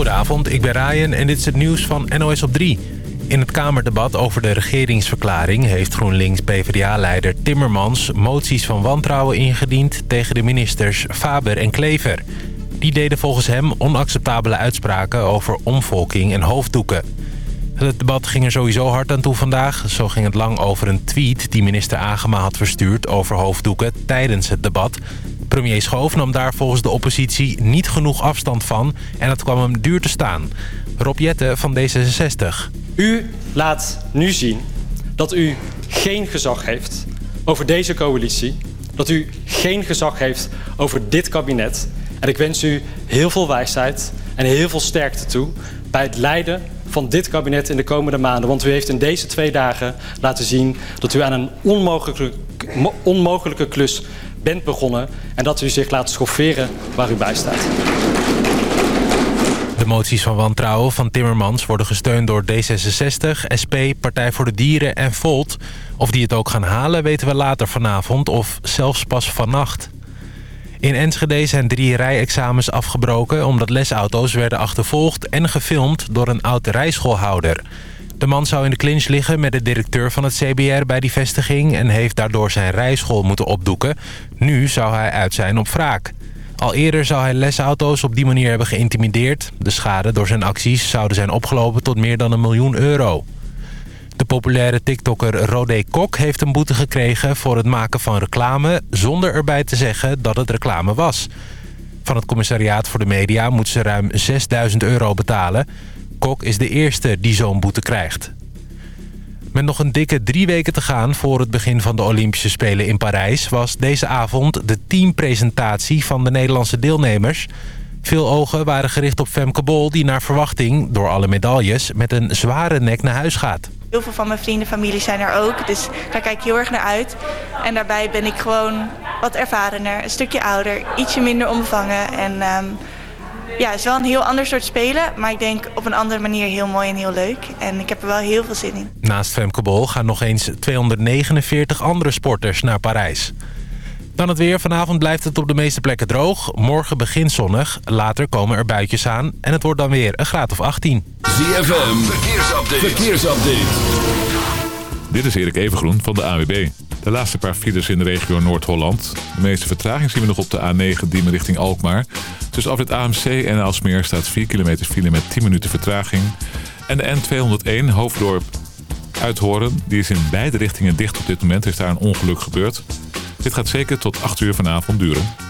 Goedenavond, ik ben Ryan en dit is het nieuws van NOS op 3. In het Kamerdebat over de regeringsverklaring... heeft GroenLinks-PVDA-leider Timmermans moties van wantrouwen ingediend... tegen de ministers Faber en Klever. Die deden volgens hem onacceptabele uitspraken over omvolking en hoofddoeken. Het debat ging er sowieso hard aan toe vandaag. Zo ging het lang over een tweet die minister Agema had verstuurd over hoofddoeken tijdens het debat. Premier Schoof nam daar volgens de oppositie niet genoeg afstand van en dat kwam hem duur te staan. Rob Jette van D66. U laat nu zien dat u geen gezag heeft over deze coalitie. Dat u geen gezag heeft over dit kabinet. En ik wens u heel veel wijsheid en heel veel sterkte toe bij het leiden van dit kabinet in de komende maanden. Want u heeft in deze twee dagen laten zien dat u aan een onmogelijke, onmogelijke klus bent begonnen... en dat u zich laat schofferen waar u bij staat. De moties van wantrouwen van Timmermans worden gesteund door D66, SP, Partij voor de Dieren en Volt. Of die het ook gaan halen weten we later vanavond of zelfs pas vannacht. In Enschede zijn drie rijexamens afgebroken... omdat lesauto's werden achtervolgd en gefilmd door een oud rijschoolhouder. De man zou in de clinch liggen met de directeur van het CBR bij die vestiging... en heeft daardoor zijn rijschool moeten opdoeken. Nu zou hij uit zijn op wraak. Al eerder zou hij lesauto's op die manier hebben geïntimideerd. De schade door zijn acties zouden zijn opgelopen tot meer dan een miljoen euro. De populaire tiktoker Rodé Kok heeft een boete gekregen voor het maken van reclame... zonder erbij te zeggen dat het reclame was. Van het commissariaat voor de media moet ze ruim 6000 euro betalen. Kok is de eerste die zo'n boete krijgt. Met nog een dikke drie weken te gaan voor het begin van de Olympische Spelen in Parijs... was deze avond de teampresentatie van de Nederlandse deelnemers. Veel ogen waren gericht op Femke Bol... die naar verwachting, door alle medailles, met een zware nek naar huis gaat. Heel veel van mijn vrienden en familie zijn er ook. Dus daar kijk ik heel erg naar uit. En daarbij ben ik gewoon wat ervarener, een stukje ouder, ietsje minder onbevangen. En um, ja, het is wel een heel ander soort spelen. Maar ik denk op een andere manier heel mooi en heel leuk. En ik heb er wel heel veel zin in. Naast Femke Bol gaan nog eens 249 andere sporters naar Parijs. Dan het weer. Vanavond blijft het op de meeste plekken droog. Morgen begint zonnig. Later komen er buitjes aan. En het wordt dan weer een graad of 18. ZFM. Verkeersupdate. Verkeersupdate. Dit is Erik Evengroen van de AWB. De laatste paar files in de regio Noord-Holland. De meeste vertraging zien we nog op de A9 Diemen richting Alkmaar. Tussen afrit AMC en Alsmeer staat 4 kilometer file met 10 minuten vertraging. En de N201 Hoofddorp Uithoren, die is in beide richtingen dicht op dit moment. is daar een ongeluk gebeurd. Dit gaat zeker tot 8 uur vanavond duren.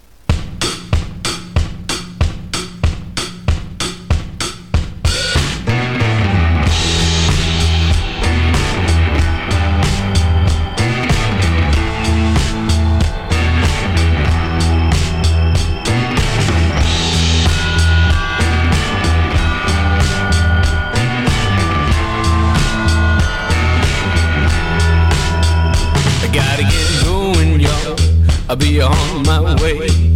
I'll be on my way.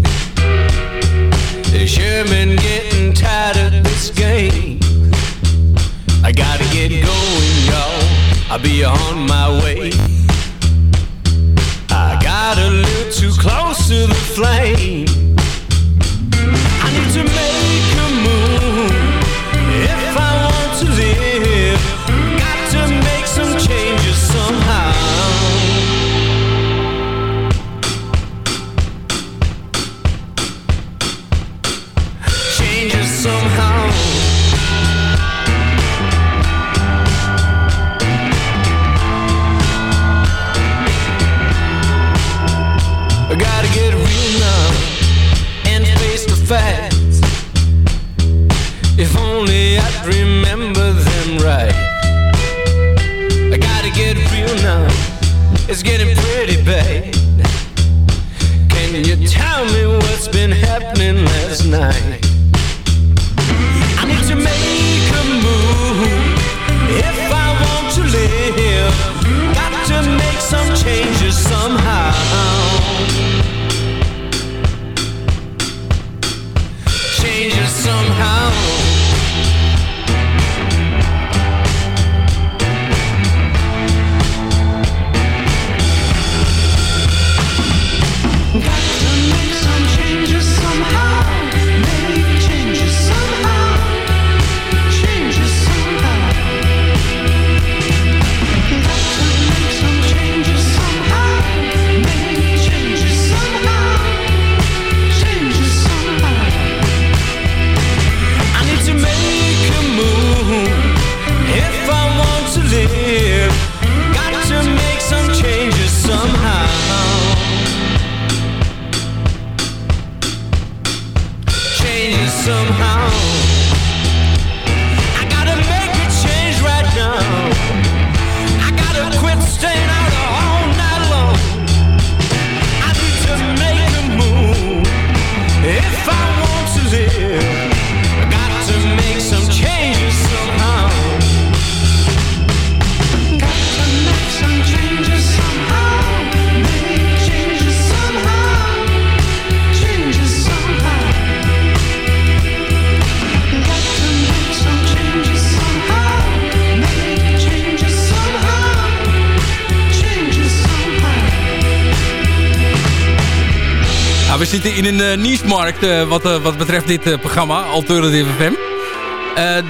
In een niche-markt uh, wat, uh, wat betreft dit programma, Alternative FM.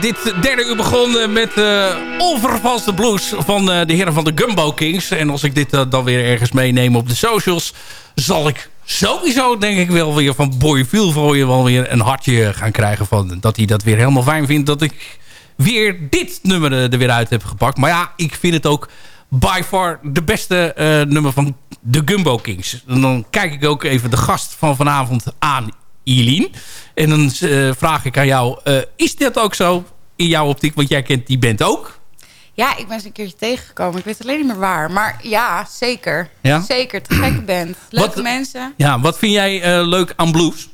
dit derde uur begon met onvervalste blues van de heren van de Gumbo Kings. En als ik dit dan weer ergens meeneem op de socials... zal ik sowieso denk ik wel weer van Boy je wel weer een hartje gaan krijgen. Van, dat hij dat weer helemaal fijn vindt dat ik weer dit nummer er weer uit heb gepakt. Maar ja, ik vind het ook by far de beste uh, nummer van de Gumbo Kings. En dan kijk ik ook even de gast van vanavond aan, Eileen. En dan uh, vraag ik aan jou, uh, is dat ook zo in jouw optiek? Want jij kent die band ook. Ja, ik ben ze een keertje tegengekomen. Ik weet alleen niet meer waar. Maar ja, zeker. Ja? Zeker, te gekke band. Leuke wat, mensen. Ja, wat vind jij leuk aan blues?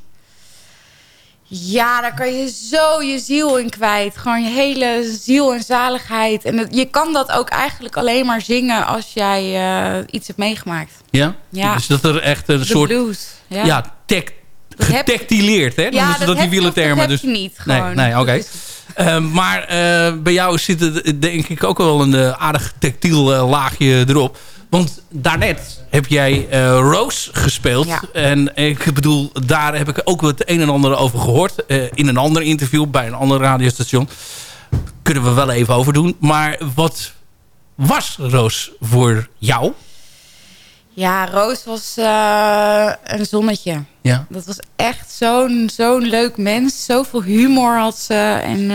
Ja, daar kan je zo je ziel in kwijt. Gewoon je hele ziel en zaligheid. En je kan dat ook eigenlijk alleen maar zingen als jij uh, iets hebt meegemaakt. Ja? ja? Dus dat er echt een soort... blues. Ja, ja tech, getactileerd, hè? Ja, dat, dat die wielentermen. dus... niet gewoon. Nee, nee oké. Okay. Uh, maar uh, bij jou zit er denk ik ook wel een uh, aardig tactiel laagje erop. Want daarnet heb jij uh, Rose gespeeld. En ik bedoel, daar heb ik ook het een en ander over gehoord. Uh, in een ander interview bij een ander radiostation. Kunnen we wel even over doen. Maar wat was Roos voor jou? Ja, Roos was uh, een zonnetje. Ja. Dat was echt zo'n zo'n leuk mens. Zoveel humor had ze. En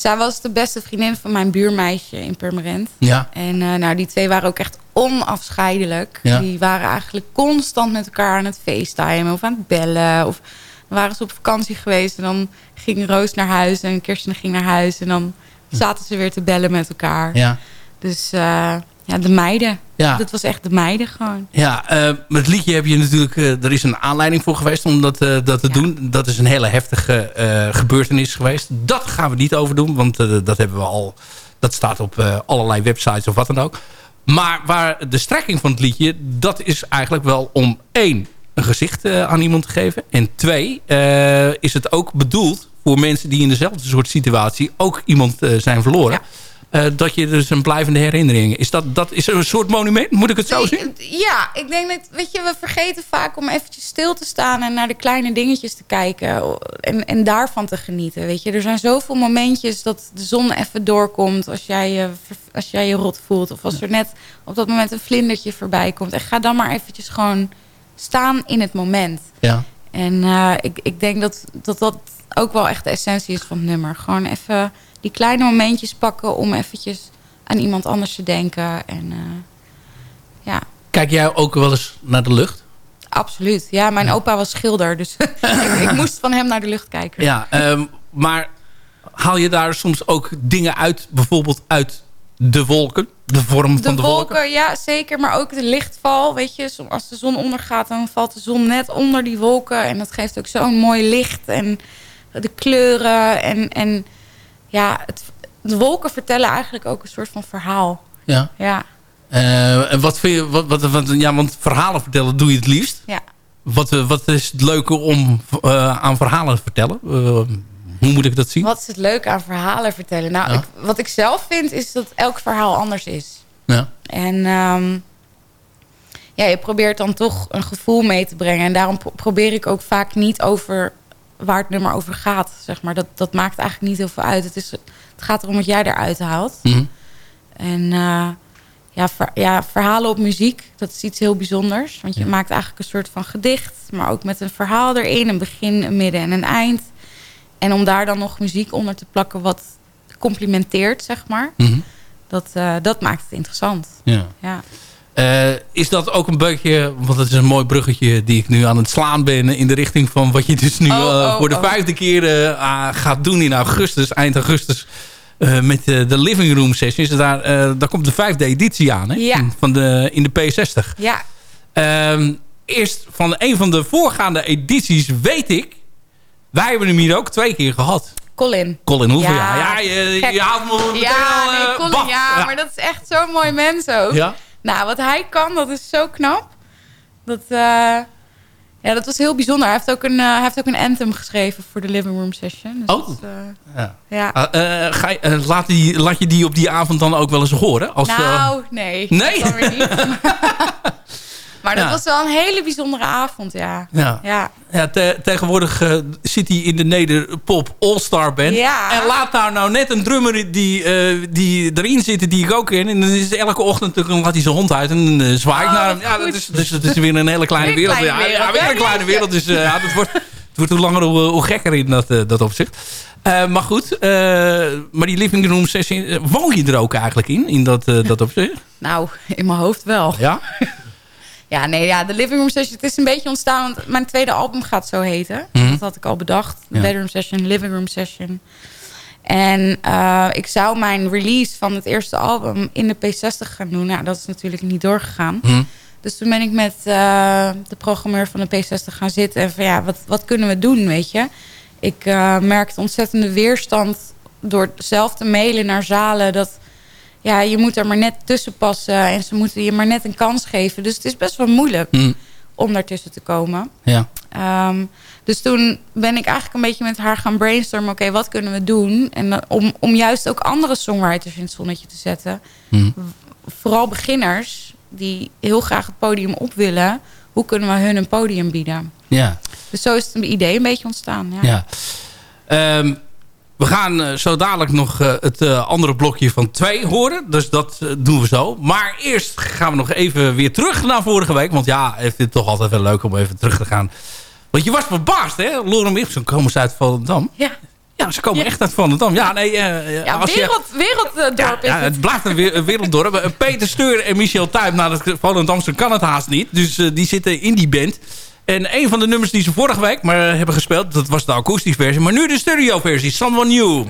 zij was de beste vriendin van mijn buurmeisje in Purmerend. Ja. En uh, nou, die twee waren ook echt onafscheidelijk. Ja. Die waren eigenlijk constant met elkaar aan het facetimen of aan het bellen. Of waren ze op vakantie geweest en dan ging Roos naar huis en Kirsten ging naar huis. En dan zaten ze weer te bellen met elkaar. Ja. Dus uh, ja, de meiden. Ja. Dat was echt de meiden gewoon. Ja, uh, met het liedje heb je natuurlijk... Uh, er is een aanleiding voor geweest om dat, uh, dat te ja. doen. Dat is een hele heftige gebeurtenis geweest. Dat gaan we niet over doen, want dat hebben we al... Dat staat op allerlei websites of wat dan ook. Maar waar de strekking van het liedje... dat is eigenlijk wel om één, een gezicht aan iemand te geven. En twee, is het ook bedoeld voor mensen die in dezelfde soort situatie... ook iemand zijn verloren... Ja. Uh, dat je dus een blijvende herinnering... Is dat, dat is een soort monument? Moet ik het zo zien? Ja, ik denk dat... Weet je, we vergeten vaak om eventjes stil te staan... en naar de kleine dingetjes te kijken. En, en daarvan te genieten, weet je. Er zijn zoveel momentjes dat de zon even doorkomt... als jij je, als jij je rot voelt. Of als er net op dat moment een vlindertje voorbij komt. En ga dan maar eventjes gewoon staan in het moment. Ja. En uh, ik, ik denk dat, dat dat ook wel echt de essentie is van het nummer. Gewoon even die kleine momentjes pakken om eventjes aan iemand anders te denken. En, uh, ja. Kijk jij ook wel eens naar de lucht? Absoluut. Ja, mijn opa was schilder, dus ik, ik, moest van hem naar de lucht kijken. Ja, um, maar haal je daar soms ook dingen uit, bijvoorbeeld uit de wolken? De vorm de van de wolken, wolken? Ja, zeker. Maar ook de lichtval. Weet je, als de zon ondergaat, dan valt de zon net onder die wolken. En dat geeft ook zo'n mooi licht. En de kleuren. En, en ja, het, de wolken vertellen eigenlijk ook een soort van verhaal. Ja. Ja. Uh, en wat vind je, wat, wat, wat, ja, want verhalen vertellen doe je het liefst. Ja. Wat, eh, wat is het leuke om uh, aan verhalen te vertellen? Uh, hoe moet ik dat zien? Wat is het leuke aan verhalen vertellen? Nou, ik, wat ik zelf vind is dat elk verhaal anders is. Ja. En um, ja, je probeert dan toch een gevoel mee te brengen. En daarom probeer ik ook vaak niet over waar het nummer over gaat. Zeg maar. dat, dat maakt eigenlijk niet heel veel uit. Het, is, het gaat erom wat jij eruit haalt. Mm En uh, ja, ja, verhalen op muziek, dat is iets heel bijzonders. Want je maakt eigenlijk een soort van gedicht. Maar ook met een verhaal erin. Een begin, een midden en een eind. En om daar dan nog muziek onder te plakken wat complimenteert, zeg maar. Mm dat, uh, dat maakt het interessant. Ja. ja. Uh, is dat ook een beetje, want het is een mooi bruggetje die ik nu aan het slaan ben in de richting van wat je dus nu oh, uh, voor de oh. vijfde keer uh, gaat doen in augustus, eind augustus. met de Living Room Sessions. Daar, daar komt de vijfde editie aan hè? Ja. Van de, in de P60. Ja. Ehm, eerst van een van de voorgaande edities weet ik... Wij hebben hem hier ook twee keer gehad. Colin. Colin, hoeveel ja. Ja, je, je haalt me Ja, nee, Colin, ja, ja, maar dat is echt zo'n mooi mens ook. Ja. Nou, wat hij kan, dat is zo knap. Dat, uh, ja, dat was heel bijzonder. Hij heeft ook een, uh, hij heeft ook een anthem geschreven voor de Living Room Session. Dus oh. Dat, uh, ja. ja. Uh, ga je, laat, die, laat je die op die avond dan ook wel eens horen? Als, nou, nee. Nee? Dat weer niet. Maar dat was wel een hele bijzondere avond, ja. Ja, ja. ja tegenwoordig uh, zit hij in de Nederpop All-Star Band. Ja. En laat daar nou net een drummer die, uh, die erin zitten, die ik ook ken. En dan is elke ochtend dan laat hij zijn hond uit en uh, zwaait oh, naar hem. Ja, dat is, dus dat is weer een hele kleine wereld. Kleine wereld. Ja, weer een kleine wereld. Dus ja, dat wordt, het wordt hoe langer hoe, hoe gekker in dat, dat opzicht. Uh, maar goed, uh, maar die living room sessie, woon je er ook eigenlijk in, in dat, uh, dat opzicht? Nou, in mijn hoofd wel. Ja? Ja, nee, ja, de living room session, het is een beetje ontstaan, want mijn tweede album gaat zo heten. Mm Dat had ik al bedacht. Ja. Bedroom session, living room session. En ik zou mijn release van het eerste album in de P60 gaan doen. Nou, dat is natuurlijk niet doorgegaan. Mm. Dus toen ben ik met de programmeur van de P60 gaan zitten. En van ja, wat, wat kunnen we doen, weet je? ik uh, merkte ontzettende weerstand door zelf te mailen naar zalen. Dat ja, je moet er maar net tussen passen en ze moeten je maar net een kans geven. Dus het is best wel moeilijk mm. om daartussen te komen. Ja. Um, dus toen ben ik eigenlijk een beetje met haar gaan brainstormen. Oké, okay, wat kunnen we doen? En uh, om, om juist ook andere songwriters in het zonnetje te zetten. Mm. Vooral beginners die heel graag het podium op willen. Hoe kunnen we hun een podium bieden? Ja. Dus zo is het idee een beetje ontstaan. Ja. ja. Um, we gaan uh, zo dadelijk nog uh, het uh, andere blokje van twee horen. Dus dat doen we zo. Maar eerst gaan we nog even weer terug naar vorige week. Want ja, ik vind het toch altijd wel leuk om even terug te gaan. Want je was verbaasd, hè? Lorem Ipsum komen ze uit Volendam. Ja. Ja, ze komen ja. echt uit Volendam. Ja, nee, uh, ja, als wereld, je, werelddorp ja, ja, het. blijft een werelddorp. Peter Steur en Michel Tuip, nou, dat Volendamse kan het haast niet. Dus uh, die zitten in die band. En een van de nummers die ze vorige week maar hebben gespeeld... dat was de akoestische versie. Maar nu de stereo versie. Someone New.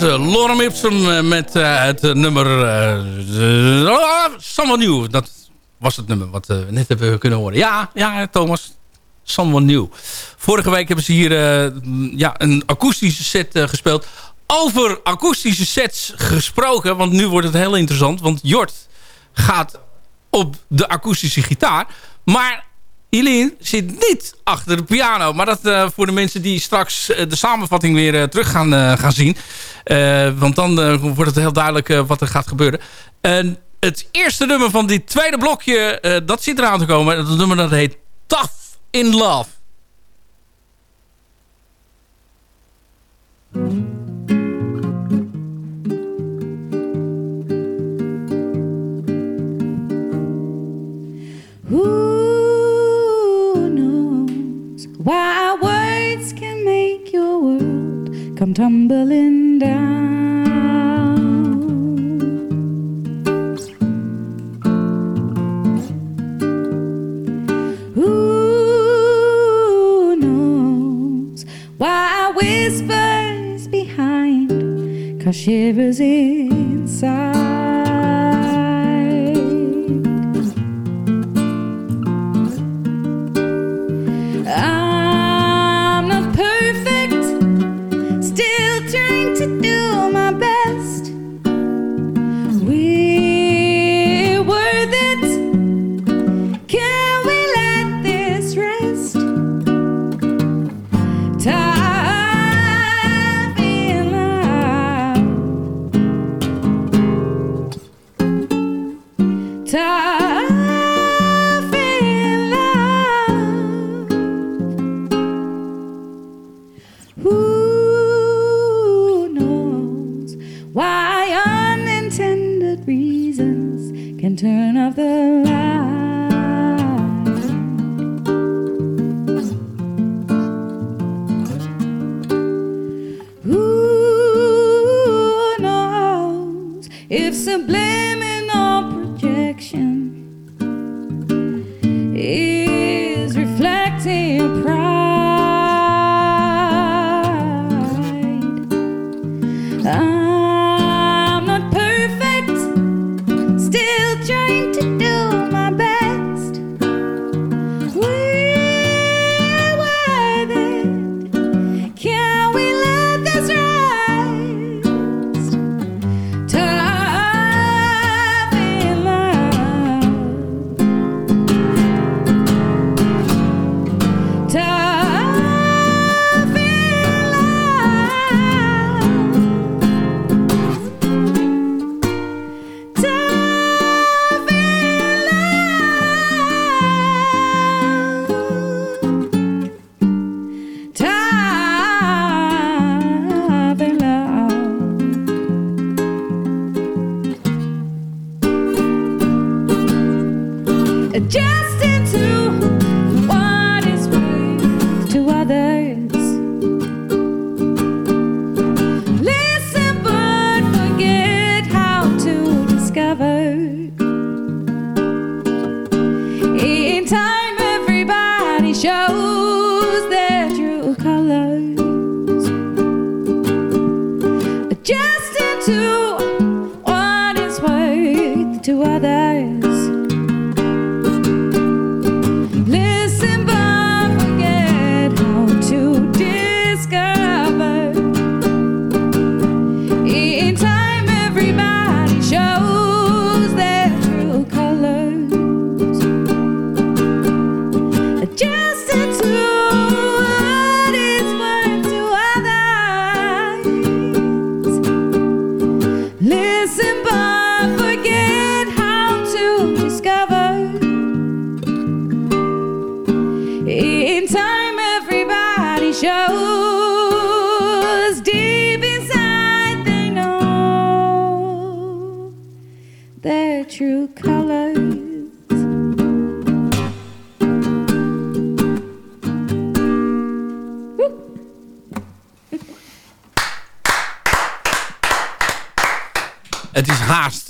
Lorem Ipsum eh, met uh, het nummer uh, Someone New. Dat was het nummer wat we net hebben kunnen horen. Ja, ja Thomas. Someone New. Vorige week hebben ze hier ja, een akoestische set gespeeld. Over akoestische sets gesproken. Want nu wordt het heel interessant. Want Jort gaat op de akoestische gitaar. Maar Helene zit niet achter de piano. Maar dat voor de mensen die straks de samenvatting weer terug gaan, gaan zien. want dan wordt het heel duidelijk wat er gaat gebeuren. het eerste nummer van dit tweede blokje, dat zit eraan te komen. Dat nummer dat heet Tough in Love. Why words can make your world come tumbling down? Who knows why whispers behind cause shivers inside?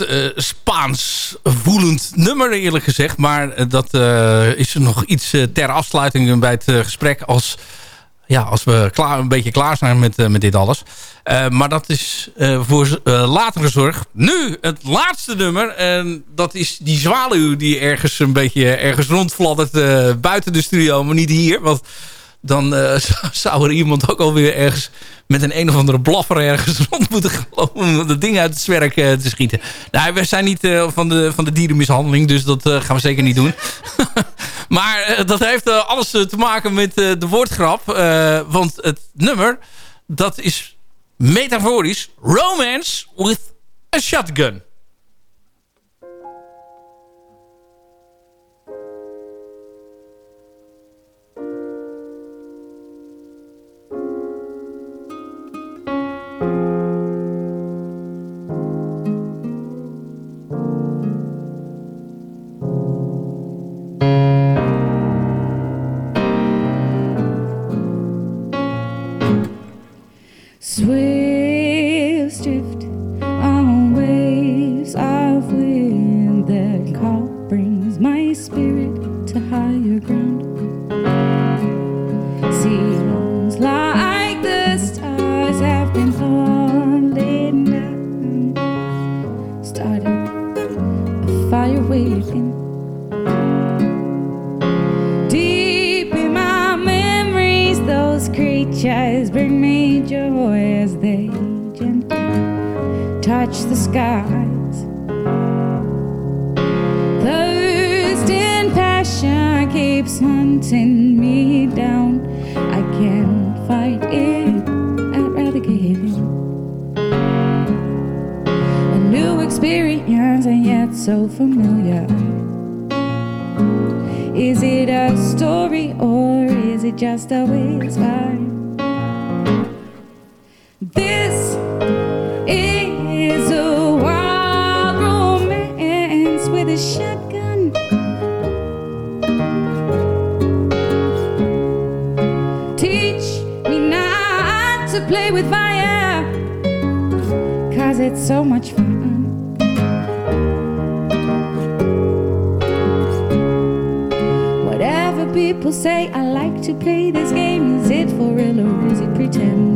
Eh, Spaans voelend nummer eerlijk gezegd. Maar eh, dat eh, is nog iets ter afsluiting bij het gesprek. Als, ja, als we klaar, een beetje klaar zijn met, met dit alles. Maar dat is voor latere zorg. Nu het laatste nummer. En dat is die zwaluw die ergens een beetje ergens rondfladdert buiten de studio. Maar niet hier. Want dan eh, zou er iemand ook alweer ergens met een een of andere blaffer ergens rond moeten gelopen om dat ding uit het zwerk eh, te schieten. Nou, we zijn niet eh, van, de, van de dierenmishandeling, dus dat gaan we zeker niet doen. Maar dat heeft alles te maken met de woordgrap. want het nummer, dat is metaforisch. Romance with a shotgun. so familiar. Is it a story or is it just a whisper? This is a wild romance with a shotgun. Teach me not to play with fire, cause it's so much fun. say I like to play this game. Is it for real or is it pretend?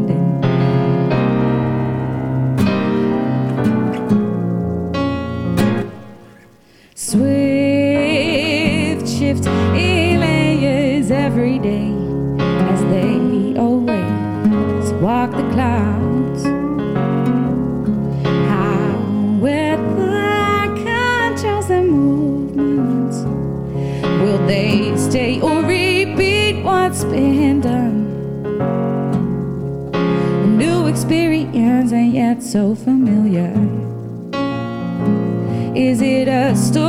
so familiar? Is it a story?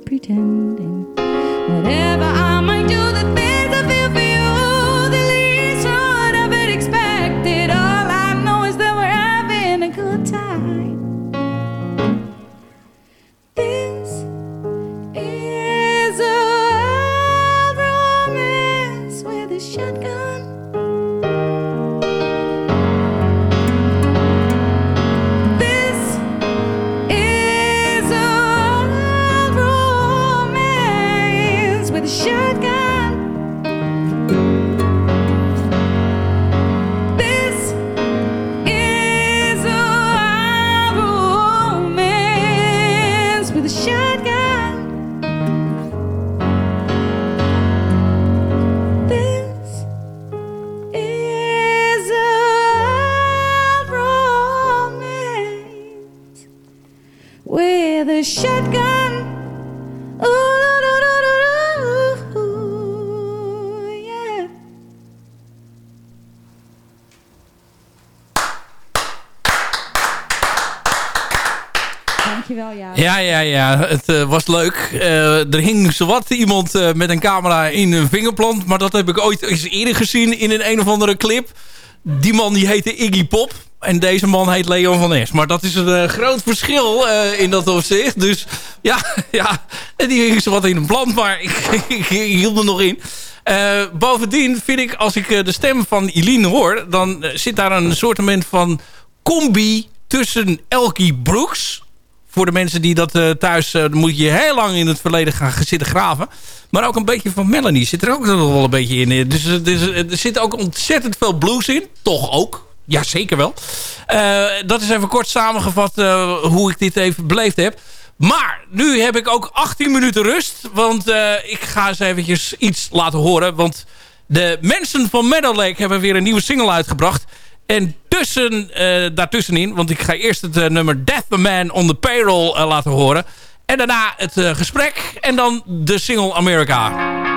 pretend. Het eh, was leuk. Eh, er hing zowat iemand eh, met een camera in een vingerplant. Maar dat heb ik ooit eens eerder gezien in een een of andere clip. Die man die heette Iggy Pop. En deze man heet Leon van Es. Maar dat is een groot verschil in dat opzicht. Dus ja, ja. Die hing zowat in een plant. Maar ik, ik, hield me nog in. bovendien vind ik, als ik de stem van Eline hoor... dan zit daar een soort van combi tussen Elkie Brooks voor de mensen die dat uh, thuis... Uh, moet je heel lang in het verleden gaan zitten graven. Maar ook een beetje van Melanie zit er ook nog wel een beetje in. Dus, dus er zit ook ontzettend veel blues in. Toch ook. Ja, zeker wel. Dat is even kort samengevat hoe ik dit even beleefd heb. Maar nu heb ik ook 18 minuten rust. Want ik ga eens eventjes iets laten horen. Want de mensen van Meadow Lake hebben weer een nieuwe single uitgebracht. En tussen, uh, daartussenin, want ik ga eerst het uh, nummer Death Man on the Payroll uh, laten horen. En daarna het gesprek en dan de single America.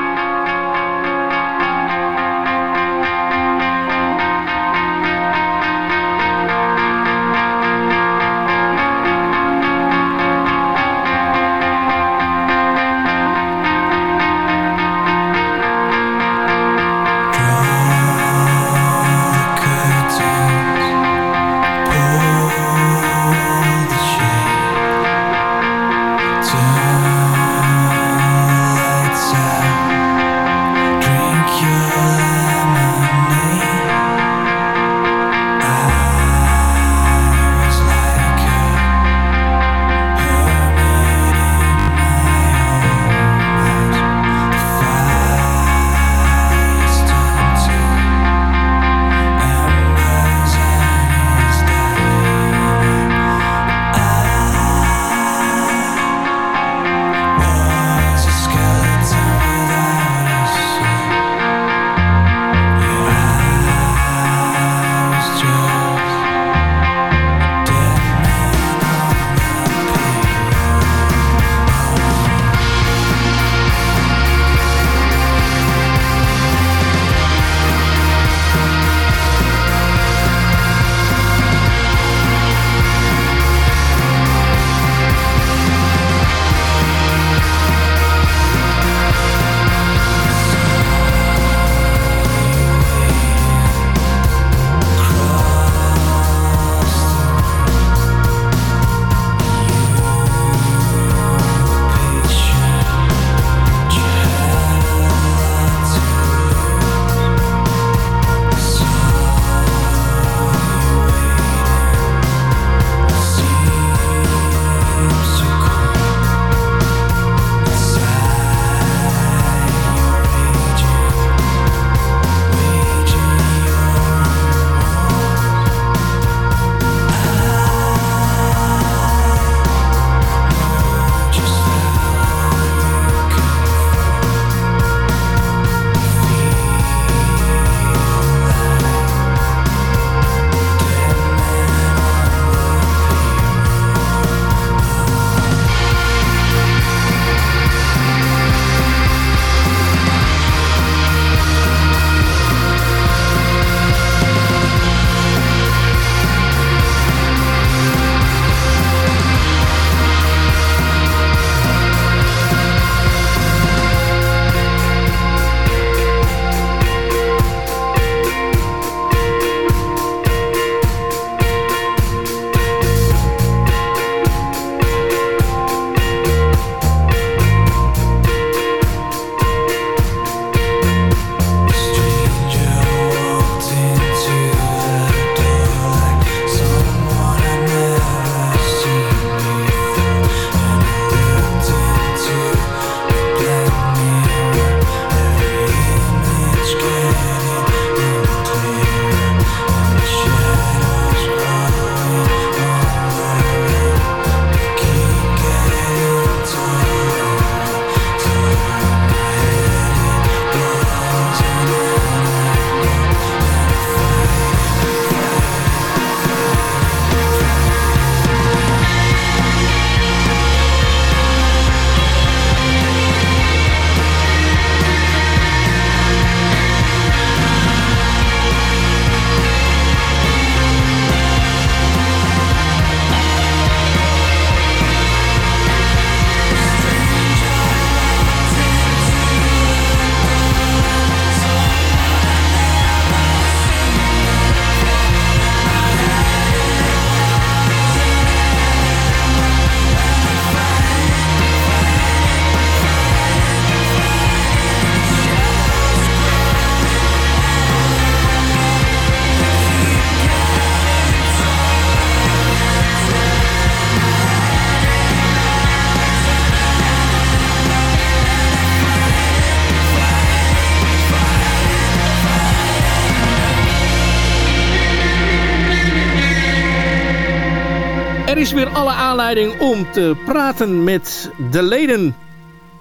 Is weer alle aanleiding om te praten met de leden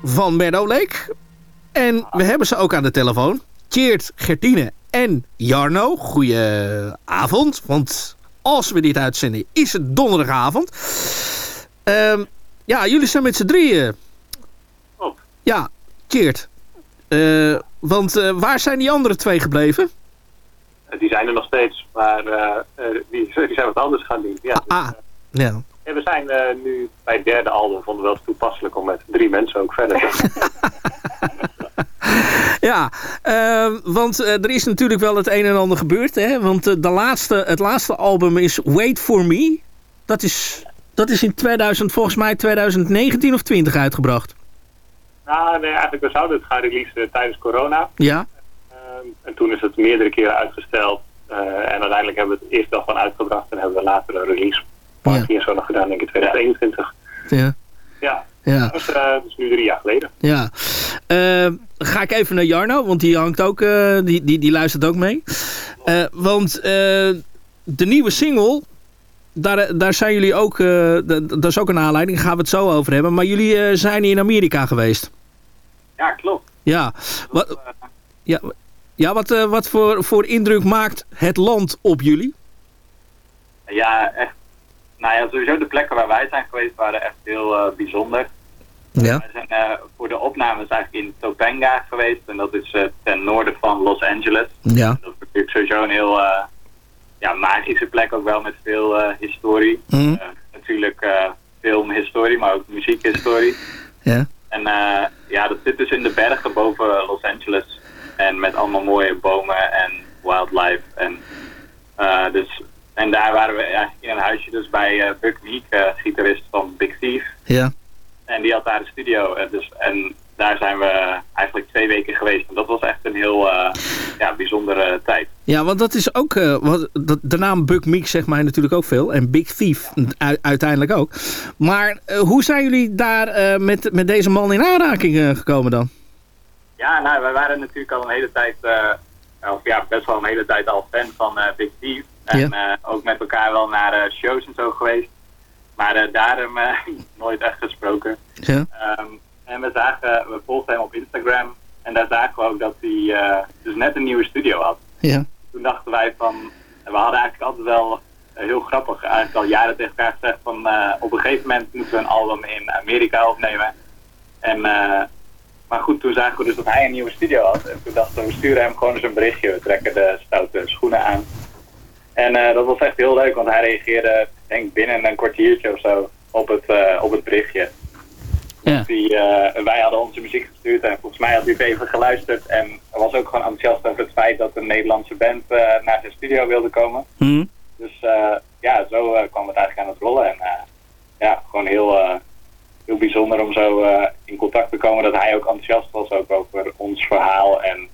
van Meadow Lake. En we hebben ze ook aan de telefoon. Tjeerd, Gertine en Jarno. Goedenavond, want als we dit uitzenden is het donderdagavond. Ehm, ja, jullie zijn met z'n drieën. Ja, Tjeerd. Eh, want eh, waar zijn die andere twee gebleven? Die zijn er nog steeds, maar eh, eh, die, die zijn wat anders gaan doen. Ja, dus, Ah, ja. en we zijn eh, nu bij het derde album. Vonden we wel toepasselijk om met drie mensen ook verder te gaan. Ja, ehm, want eh, er is natuurlijk wel het een en ander gebeurd. Hè? Want eh, de laatste, het laatste album is Wait For Me. Dat is, dat is in 2000, volgens mij 2019 of 20 uitgebracht. nou, nee, eigenlijk we zouden het gaan releasen tijdens corona. Ja, Ehm, en toen is het meerdere keren uitgesteld. En uiteindelijk hebben we het eerst al van uitgebracht. En hebben we later een release party en zo nog gedaan, denk ik in 2021. ja, Ja, ja. dat is, eh, dat is nu drie jaar geleden. ja. Ehm, ga ik even naar Jarno, want die hangt ook, eh, die, die, die luistert ook mee. Eh, want de nieuwe single, daar, daar zijn jullie ook, dat is ook een aanleiding, daar gaan we het zo over hebben. Maar jullie zijn in Amerika geweest. Ja, klopt. Ja, wat, ja, ja wat, wat voor, voor indruk maakt het land op jullie? Ja, echt. Nou ja, sowieso de plekken waar wij zijn geweest waren echt heel eh, bijzonder. Ja. We zijn eh, voor de opnames eigenlijk in Topanga geweest. En dat is eh, ten noorden van Los Angeles. Ja. Dat is natuurlijk sowieso een heel ja, magische plek ook wel met veel historie. Eh, natuurlijk filmhistorie, maar ook muziekhistorie. Ja. En ja, dat zit dus in de bergen boven Los Angeles. En met allemaal mooie bomen en wildlife. En, dus, en daar waren we ja, in een huisje dus bij eh, Buck Meek, eh, gitarist van Big Thief. Ja. En die had daar een studio. En, dus, en daar zijn we eigenlijk twee weken geweest. En dat was echt een heel eh, ja, bijzondere tijd. Ja, want dat is ook... eh, wat, de naam Buck Meek zegt mij natuurlijk ook veel. En Big Thief u- uiteindelijk ook. Maar eh, hoe zijn jullie daar eh, met, met deze man in aanraking eh, gekomen dan? Ja, nou, wij waren natuurlijk al een hele tijd, eh, of ja, best wel een hele tijd al fan van eh, Big Thief. En Ja. eh, ook met elkaar wel naar eh, shows en zo geweest. Maar eh, daarom nooit echt gesproken. Ja. Ehm, en we zagen, we volgden hem op Instagram. En daar zagen we ook dat hij dus net een nieuwe studio had. Ja. Toen dachten wij van, we hadden eigenlijk altijd wel heel grappig, eigenlijk al jaren tegen elkaar gezegd van op een gegeven moment moeten we een album in Amerika opnemen. En, maar goed, toen zagen we dus dat hij een nieuwe studio had. En toen dachten we, we sturen hem gewoon eens een berichtje. We trekken de stoute schoenen aan. En eh, dat was echt heel leuk, want hij reageerde, denk binnen een kwartiertje of zo, op het, eh, op het berichtje. Ja. Die, eh, wij hadden onze muziek gestuurd en volgens mij had hij even geluisterd. En was ook gewoon enthousiast over het feit dat een Nederlandse band naar zijn studio wilde komen. Hm. Dus ja, zo kwam het eigenlijk aan het rollen. En ja, gewoon heel, heel bijzonder om zo in contact te komen dat hij ook enthousiast was ook over ons verhaal. En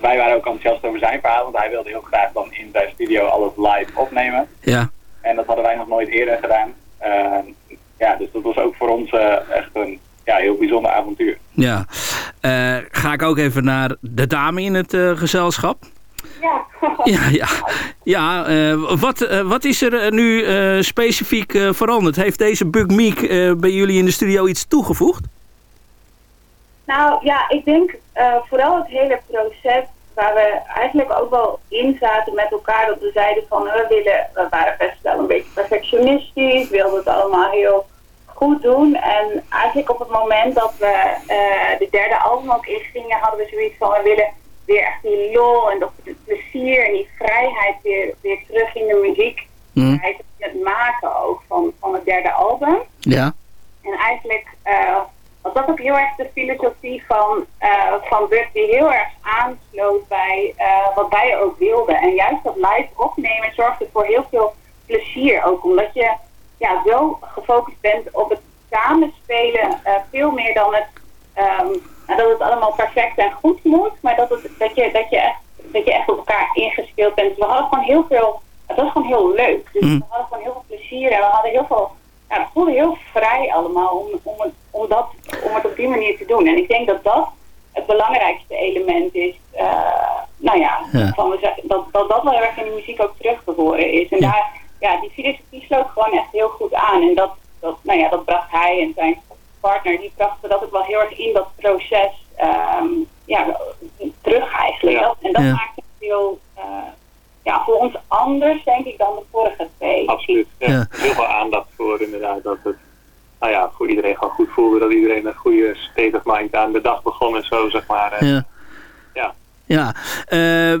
wij waren ook enthousiast over zijn verhaal, want hij wilde heel graag dan in zijn studio alles live opnemen. Ja. En dat hadden wij nog nooit eerder gedaan. Eh, ja, dus dat was ook voor ons eh, echt een ja, heel bijzonder avontuur. Ja. Eh, ga ik ook even naar de dame in het eh, gezelschap. Ja. Ja, ja. ja eh, wat, wat is er nu eh, specifiek eh, veranderd? Heeft deze Buck Meek eh, bij jullie in de studio iets toegevoegd? Nou ja, ik denk eh, vooral het hele proces waar we eigenlijk ook wel in zaten met elkaar. Dat we zeiden van we willen, we waren best wel een beetje perfectionistisch, wilden het allemaal heel goed doen. En eigenlijk op het moment dat we eh, de derde album ook ingingen, hadden we zoiets van we willen weer echt die lol en dat plezier en die vrijheid weer, weer terug in de muziek. In het maken ook van, van het derde album. Ja. En eigenlijk eh, was dat ook heel erg de filosofie van, eh van die heel erg aansloot bij eh, wat wij ook wilden. En juist dat live opnemen zorgde voor heel veel plezier ook. Omdat je ja, zo gefocust bent op het samenspelen, eh, veel meer dan het, ehm, dat het allemaal perfect en goed moet. Maar dat, het, dat, je, dat, je echt, dat je echt op elkaar ingespeeld bent. We hadden gewoon heel veel, het was gewoon heel leuk. Dus we hadden gewoon heel veel plezier en we hadden heel veel ja, het voelde heel vrij allemaal om, om, het, om, dat, om het op die manier te doen. En ik denk dat dat het belangrijkste element is. eh, nou ja, Ja. Van we zeggen, dat, dat dat wel heel erg in de muziek ook terug te horen is. En daar ja, die filosofie sloot gewoon echt heel goed aan. En dat, dat, nou ja, dat bracht hij en zijn partner, die brachten dat ook wel heel erg in dat proces ehm, ja, terug eigenlijk. En dat maakt het heel, eh, ja, voor ons anders, denk ik, dan de vorige twee. Absoluut. Ja. Ja. Heel veel aandacht voor inderdaad. Dat het nou ja, voor iedereen gewoon goed voelde. Dat iedereen een goede state of mind aan de dag begon en zo, zeg maar. En, Ja. Ja. Ja. Eh,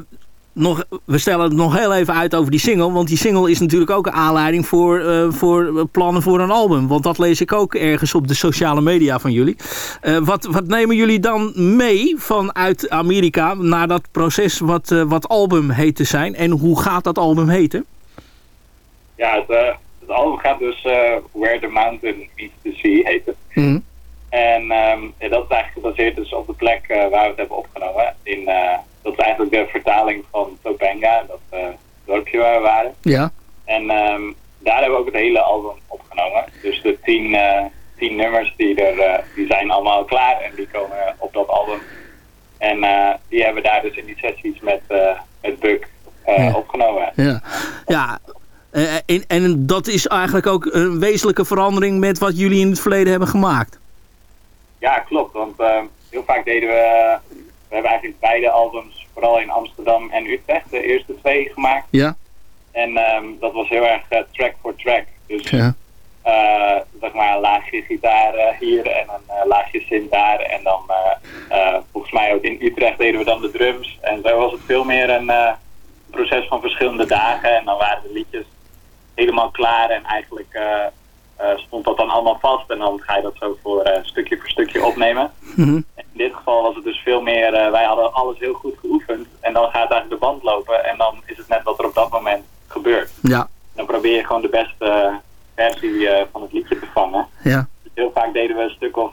nog, we stellen het nog heel even uit over die single. Want die single is natuurlijk ook een aanleiding voor, eh, voor plannen voor een album. Want dat lees ik ook ergens op de sociale media van jullie. Eh, wat, wat nemen jullie dan mee vanuit Amerika naar dat proces wat, eh, wat album heet te zijn? En hoe gaat dat album heten? Ja, het, eh, het album gaat dus eh, Where the Mountain Meets the Sea, heet het. En ehm, dat is eigenlijk gebaseerd dus op de plek eh, waar we het hebben opgenomen. In, eh, dat is eigenlijk de vertaling van Topanga, dat eh, dorpje waar we waren. Ja. En ehm, daar hebben we ook het hele album opgenomen. Dus de tien, eh, tien nummers die er eh, die zijn allemaal klaar en die komen op dat album. En die hebben we daar dus in die sessies met, met Buck Ja. opgenomen. Ja, ja. en, en dat is eigenlijk ook een wezenlijke verandering met wat jullie in het verleden hebben gemaakt. Ja, klopt. Want eh, heel vaak deden we... We hebben eigenlijk beide albums, vooral in Amsterdam en Utrecht, de eerste twee gemaakt. Ja. En ehm, dat was heel erg eh, track for track. Dus Ja. eh, zeg maar een laagje gitaar eh, hier en een laagje synth daar. En dan volgens mij ook in Utrecht deden we dan de drums. En zo was het veel meer een proces van verschillende dagen. En dan waren de liedjes helemaal klaar en eigenlijk stond dat dan allemaal vast. En dan ga je dat zo voor eh, stukje voor stukje opnemen. Mhm. In dit geval was het dus veel meer, eh, wij hadden alles heel goed geoefend. En dan gaat eigenlijk de band lopen en dan is het net wat er op dat moment gebeurt. Ja. Dan probeer je gewoon de beste versie eh, van het liedje te vangen. Ja. Dus heel vaak deden we een stuk of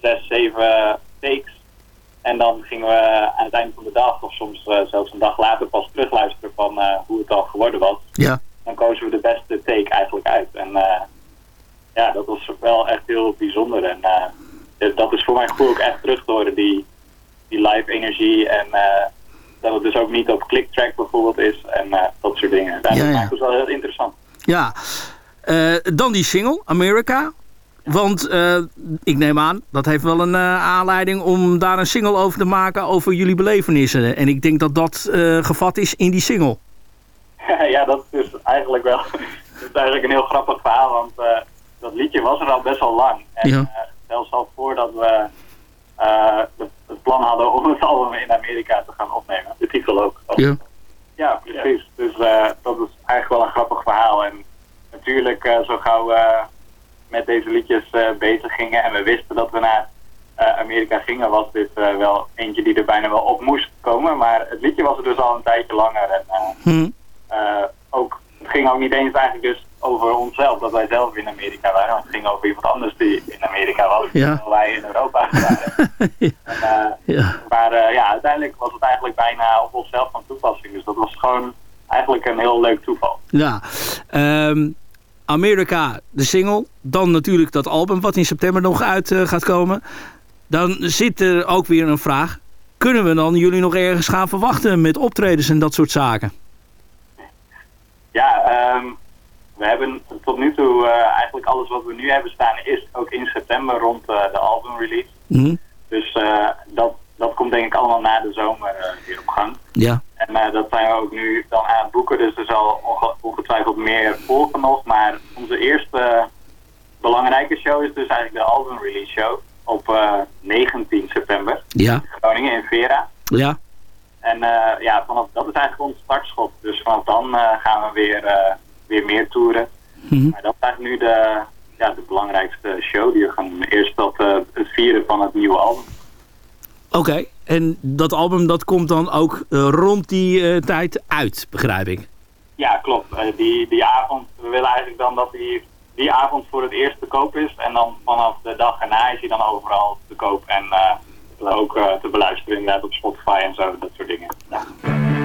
zes, zeven takes. En dan gingen we aan het einde van de dag, of soms eh, zelfs een dag later, pas terugluisteren van eh, hoe het al geworden was. Ja. Dan kozen we de beste take eigenlijk uit. En eh, ja, dat was wel echt heel bijzonder. En eh, dat is voor mijn gevoel ook echt terug te horen, die, die live energie. En eh, dat het dus ook niet op clicktrack bijvoorbeeld is en eh, dat soort dingen. Ja, Ja, dat maakt het wel heel interessant. Ja, Eh, dan die single, America. Want eh, ik neem aan, dat heeft wel een eh, aanleiding om daar een single over te maken over jullie belevenissen. En ik denk dat dat eh, gevat is in die single. ja, dat is eigenlijk wel dat is eigenlijk een heel grappig verhaal, want eh, dat liedje was er al best wel lang. En Ja. eh, zelfs al voordat we eh, het, het plan hadden om het album in Amerika te gaan opnemen. De titel ook. Ja. Ja, precies. Dus eh, dat is eigenlijk wel een grappig verhaal. En natuurlijk, eh, zo gauw we met deze liedjes eh, bezig gingen en we wisten dat we naar eh, Amerika gingen, was dit eh, wel eentje die er bijna wel op moest komen. Maar het liedje was er dus al een tijdje langer. En Hm. eh, ook, het ging ook niet eens eigenlijk dus over onszelf, dat wij zelf in Amerika waren. Het ging over iemand anders die in Amerika was, Ja. terwijl wij in Europa waren. en, eh, Ja. Maar eh, ja, uiteindelijk was het eigenlijk bijna op onszelf van toepassing. Dus dat was gewoon eigenlijk een heel leuk toeval. Ja. Ehm, America, de single. Dan natuurlijk dat album wat in september nog uit eh, gaat komen. Dan zit er ook weer een vraag. Kunnen we dan jullie nog ergens gaan verwachten met optredens en dat soort zaken? Ja, ehm, we hebben tot nu toe eh, eigenlijk alles wat we nu hebben staan is ook in september rond eh, de albumrelease. Hm? Dus eh, dat, dat komt denk ik allemaal na de zomer weer op gang. Ja. En dat zijn we ook nu dan aan het boeken, dus er zal onge- ongetwijfeld meer volgen nog. Maar onze eerste belangrijke show is dus eigenlijk de album release show op eh, 19 september. Ja. Groningen in Vera. Ja. En ja, vanaf, dat is eigenlijk ons startschot. Dus vanaf dan gaan we weer, weer meer toeren. Mhm. Maar dat is eigenlijk nu de, ja, de belangrijkste show die we gaan doen. Eerst dat, eh, het vieren van het nieuwe album. Oké. En dat album dat komt dan ook eh, rond die eh, tijd uit, begrijp ik. Ja, klopt. Die, die avond, we willen eigenlijk dan dat die, die avond voor het eerst te koop is. En dan vanaf de dag erna is hij dan overal te koop. En ook te beluisteren inderdaad op Spotify en zo, dat soort dingen. Ja.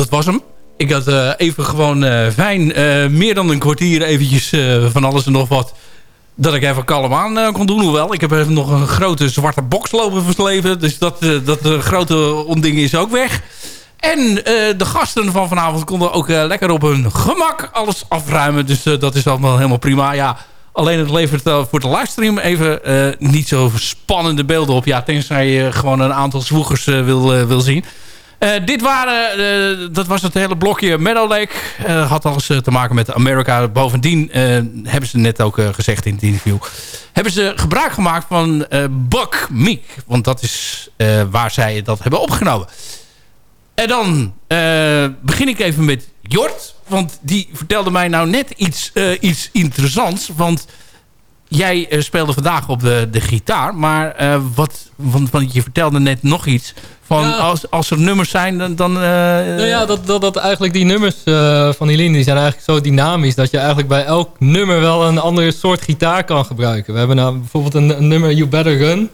Dat was hem. Ik had eh, even gewoon eh, fijn eh, meer dan een kwartier eventjes van alles en nog wat... dat ik even kalm aan kon doen. Hoewel, ik heb even nog een grote zwarte box lopen versleven. Dus dat, dat grote onding is ook weg. En de gasten van vanavond konden ook lekker op hun gemak alles afruimen. Dus dat is allemaal helemaal prima. Ja, alleen het levert voor de livestream even niet zo spannende beelden op. Ja, tenzij je gewoon een aantal zwoegers wil, wil zien... Uh, dit waren, uh, dat was het hele blokje Meadow Lake. Uh, had alles te maken met Amerika. Bovendien hebben ze net ook gezegd in het interview. Hebben ze gebruik gemaakt van Buck Meek. Want dat is waar zij dat hebben opgenomen. En dan begin ik even met Jort. Want die vertelde mij nou net iets, iets interessants. Want jij speelde vandaag op de, de gitaar. Maar wat, want je vertelde net nog iets van als, als er nummers zijn, dan... dan uh, nou ja, dat, dat, dat eigenlijk die nummers uh, van Helene, die zijn eigenlijk zo dynamisch... dat je eigenlijk bij elk nummer wel een andere soort gitaar kan gebruiken. We hebben nou bijvoorbeeld een, een nummer You Better Run...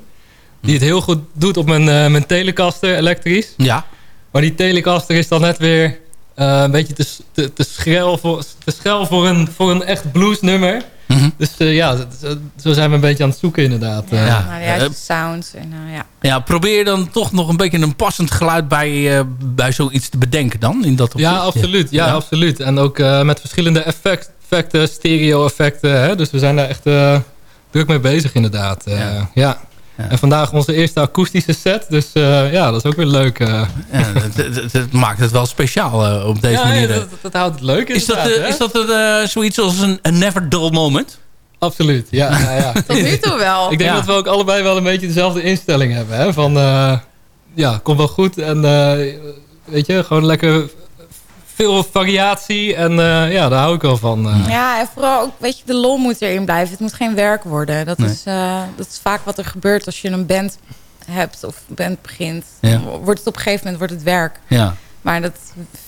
die het heel goed doet op mijn, uh, mijn Telecaster elektrisch. Ja. Maar die Telecaster is dan net weer een beetje te, te, te, schel voor, te schel voor een, voor een echt bluesnummer... Mhm. Dus uh, ja, zo zijn we een beetje aan het zoeken inderdaad. Ja, uh, ja. de juiste sounds. En, uh, ja. ja, probeer dan toch nog een beetje een passend geluid bij, bij zoiets te bedenken dan? In dat ja, absoluut. Ja, ja, absoluut. En ook met verschillende effect, effecten, stereo-effecten. Hè? Dus we zijn daar echt druk mee bezig inderdaad. ja. Ja. En vandaag onze eerste akoestische set. Dus uh, ja, dat is ook weer leuk. Uh. Ja, dat, maakt het wel speciaal uh, op deze ja, manier. Dat, dat, houdt het leuk Is dat, is dat zoiets als een, een never dull moment? Absoluut, ja. ja, ja. Tot nu toe wel. Ik denk dat we ook allebei wel een beetje dezelfde instelling hebben. Hè? Van, ja, komt wel goed. En weet je, gewoon lekker veel variatie. En uh, ja, daar hou ik wel van. Uh. Ja, en vooral ook, weet je, de lol moet erin blijven. Het moet geen werk worden. Dat, nee. is, uh, dat is vaak wat er gebeurt als je een band hebt of een band begint. Ja. Wordt het op een gegeven moment wordt het werk. Ja. Maar dat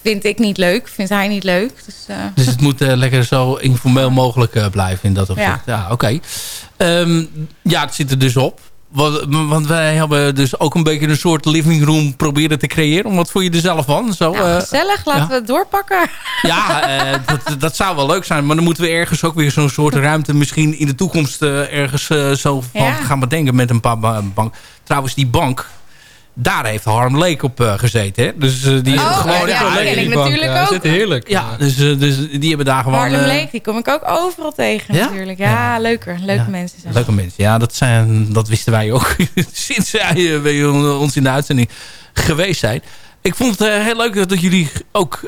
vind ik niet leuk. Vindt hij niet leuk. Dus, dus het moet lekker zo informeel mogelijk blijven in dat opzicht. Ja, ja oké. Okay. Um, ja, het zit er dus op. Want, want, wij hebben dus ook een beetje een soort living room proberen te creëren. Wat voel je er zelf van? Zo, nou, uh, gezellig, laten ja. we het doorpakken. Ja, uh, dat, dat, zou wel leuk zijn. Maar dan moeten we ergens ook weer zo'n soort ruimte... misschien in de toekomst uh, ergens zo van ja. gaan bedenken met een paar bank. Trouwens, die bank, daar heeft Harm Lake op uh, gezeten. Hè? Dus uh, die oh, gewoon ja, ja, ken ik natuurlijk ja, ook. Zit heerlijk. Ja, dus, uh, dus die hebben daar gewoon... Harlem Lake, die kom ik ook overal tegen ja? natuurlijk. Ja, leuker. Leuke mensen zijn. Leuke mensen, ja. Dat, zijn, dat wisten wij ook sinds zij bij ons in de uitzending geweest zijn. Ik vond het heel leuk dat jullie ook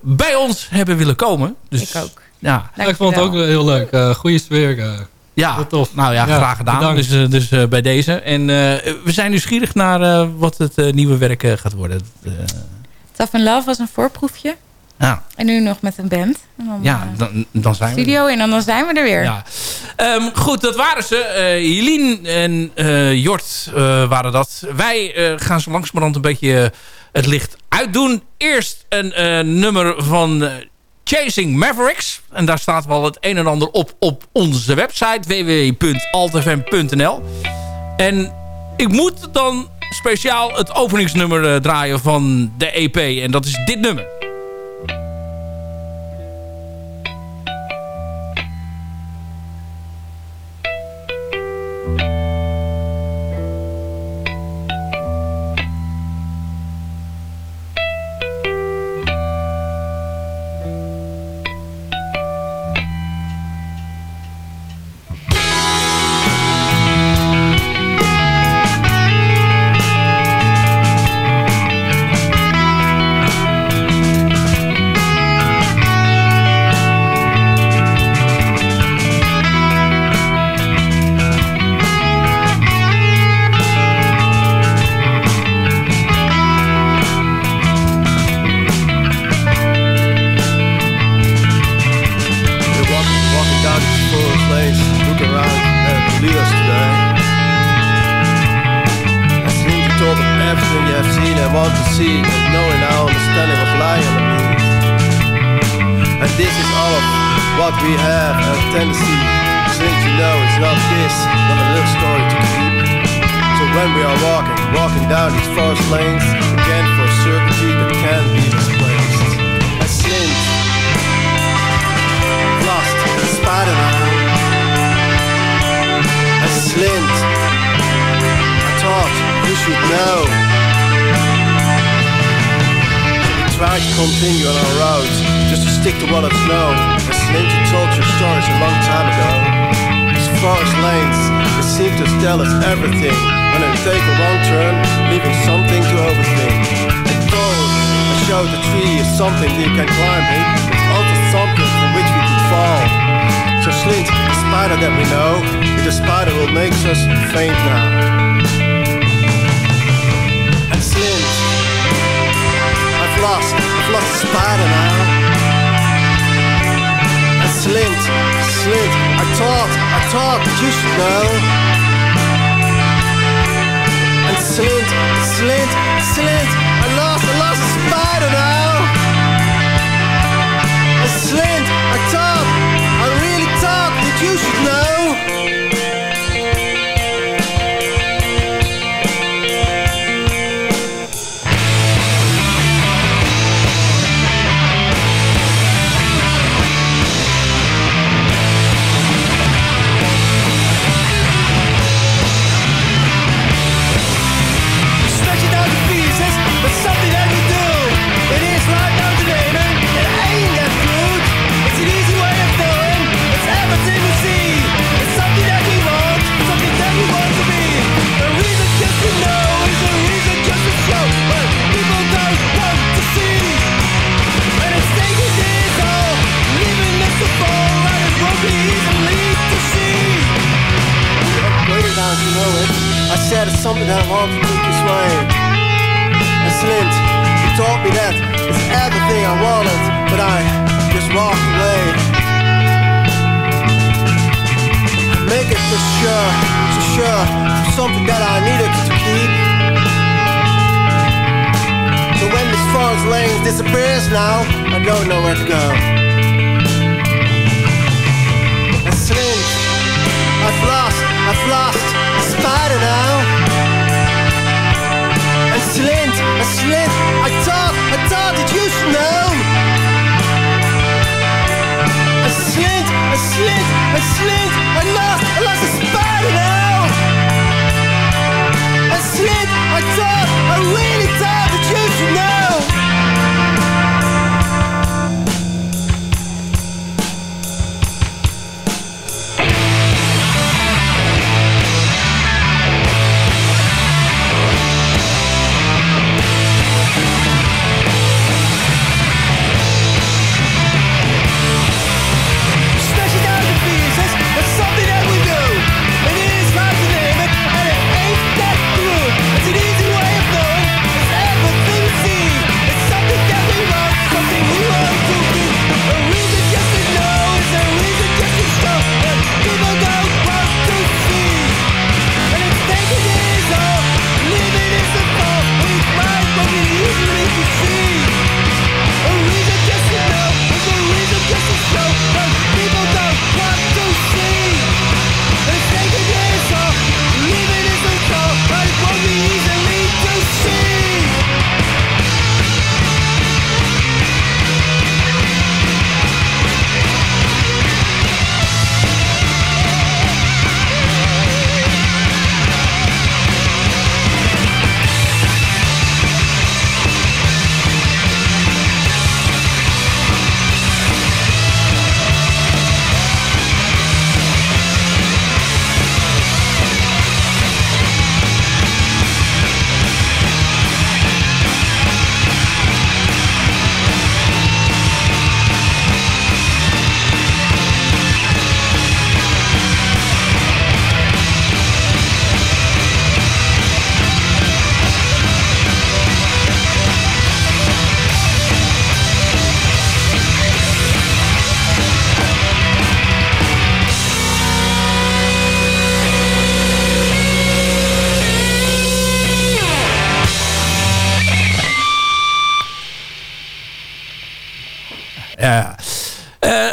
bij ons hebben willen komen. Dus, ik ook. Ja. ik vond het ook heel leuk. goede sfeer. Ja, tof. nou ja, graag gedaan. Bedankt. Dus, dus uh, bij deze. En uh, we zijn nieuwsgierig naar uh, wat het nieuwe werk gaat worden. Tough and Love was een voorproefje. Ja. En nu nog met een band. En dan, ja, dan, dan zijn studio we en dan, dan zijn we er weer. Ja. Um, goed, dat waren ze. Uh, Jelien en uh, Jort uh, waren dat. Wij gaan zo langzamerhand een beetje het licht uitdoen. Eerst een nummer van Chasing Mavericks. En daar staat wel het een en ander op op onze website www.altfm.nl. En ik moet dan speciaal het openingsnummer draaien van de EP. En dat is dit nummer. And Slint, Slint, Slint, I lost, I lost the spider now. I said it's something that I want to keep this way. And Slint, you taught me that it's everything I wanted, but I just walked away. Make it for sure, for sure, for something that I needed to keep. So when this forest lane disappears now, I don't know where to go. And Slint, I've lost, I've lost spider now. Slint, I thought, I thought that you should know.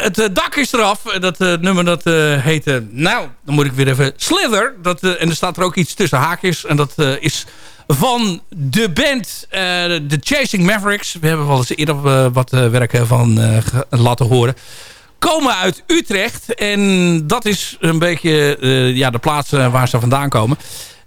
Het eh, dak is eraf. Dat eh, nummer dat eh, heette... Nou, dan moet ik weer even... Slither. Dat, eh, en er staat er ook iets tussen haakjes. En dat eh, is van de band eh, The Chasing Mavericks. We hebben wel eens eerder eh, wat eh, werken van eh, laten horen. Komen uit Utrecht. En dat is een beetje eh, ja, de plaats eh, waar ze vandaan komen.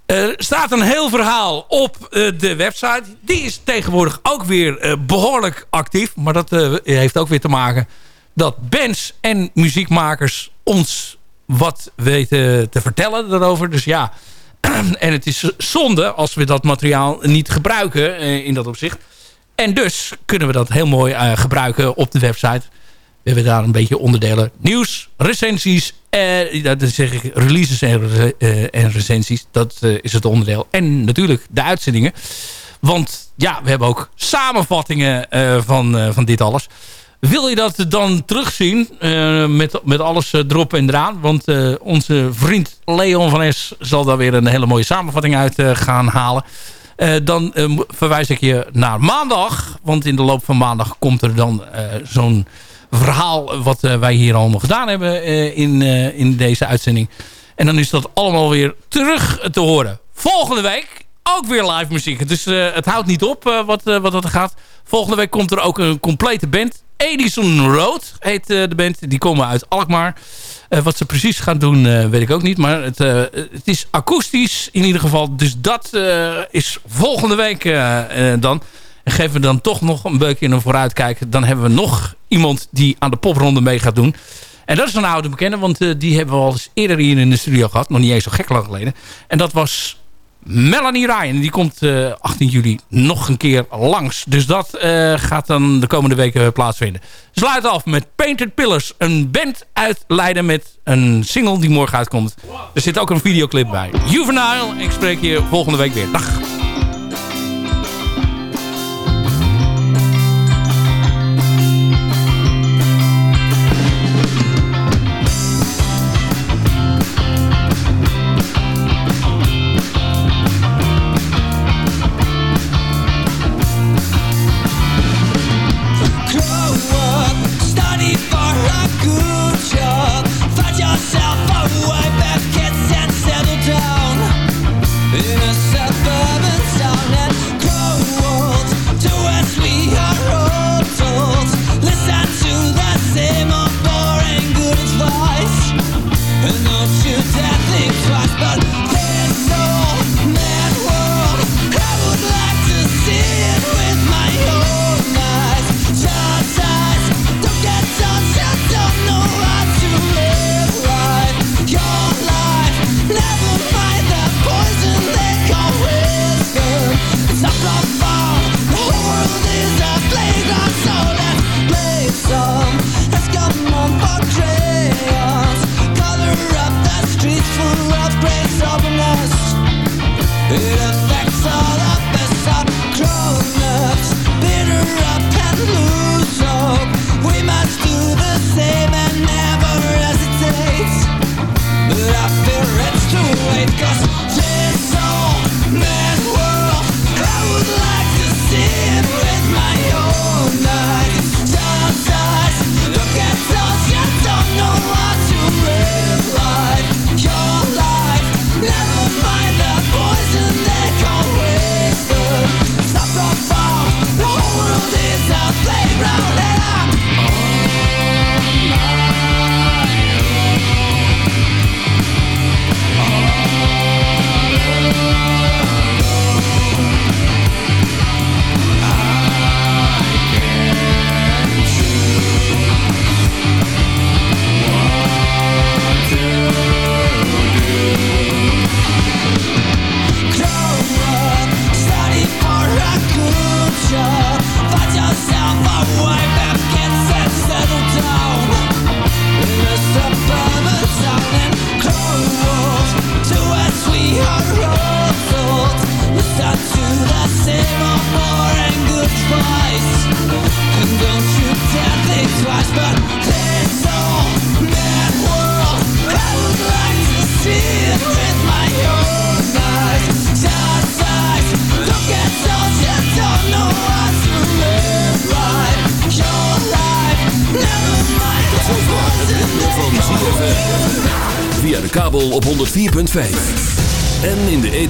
Er staat een heel verhaal op eh, de website. Die is tegenwoordig ook weer eh, behoorlijk actief. Maar dat eh, heeft ook weer te maken dat bands en muziekmakers ons wat weten te vertellen daarover. Dus ja, en het is zonde als we dat materiaal niet gebruiken eh, in dat opzicht. En dus kunnen we dat heel mooi eh, gebruiken op de website. We hebben daar een beetje onderdelen. Nieuws, recensies, eh, dat zeg ik, releases en, re- en recensies. Dat is het onderdeel. En natuurlijk de uitzendingen. Want ja, we hebben ook samenvattingen van, van dit alles. Wil je dat dan terugzien eh, met, met alles eh, erop en eraan? Want eh, onze vriend Leon van Es zal daar weer een hele mooie samenvatting uit gaan halen. Dan verwijs ik je naar maandag. Want in de loop van maandag komt er dan zo'n verhaal... wat wij hier allemaal gedaan hebben in, in deze uitzending. En dan is dat allemaal weer terug te horen. Volgende week ook weer live muziek. Dus het houdt niet op wat, wat dat gaat. Volgende week komt er ook een complete band. Edison Road heet eh, de band. Die komen uit Alkmaar. Eh, wat ze precies gaan doen, eh, weet ik ook niet. Maar het, het is akoestisch in ieder geval. Dus dat is volgende week dan. En geven we dan toch nog een beukje in een vooruitkijk. Dan hebben we nog iemand die aan de popronde mee gaat doen. En dat is een oude bekende, want die hebben we al eens eerder hier in de studio gehad. Nog niet eens zo gek lang geleden. En dat was Melanie Ryan. Die komt eh, 18 juli nog een keer langs. Dus dat eh, gaat dan de komende weken plaatsvinden. Sluit af met Painted Pillars. Een band uit Leiden met een single die morgen uitkomt. Er zit ook een videoclip bij. Juvenile. Ik spreek je volgende week weer. Dag. It affects all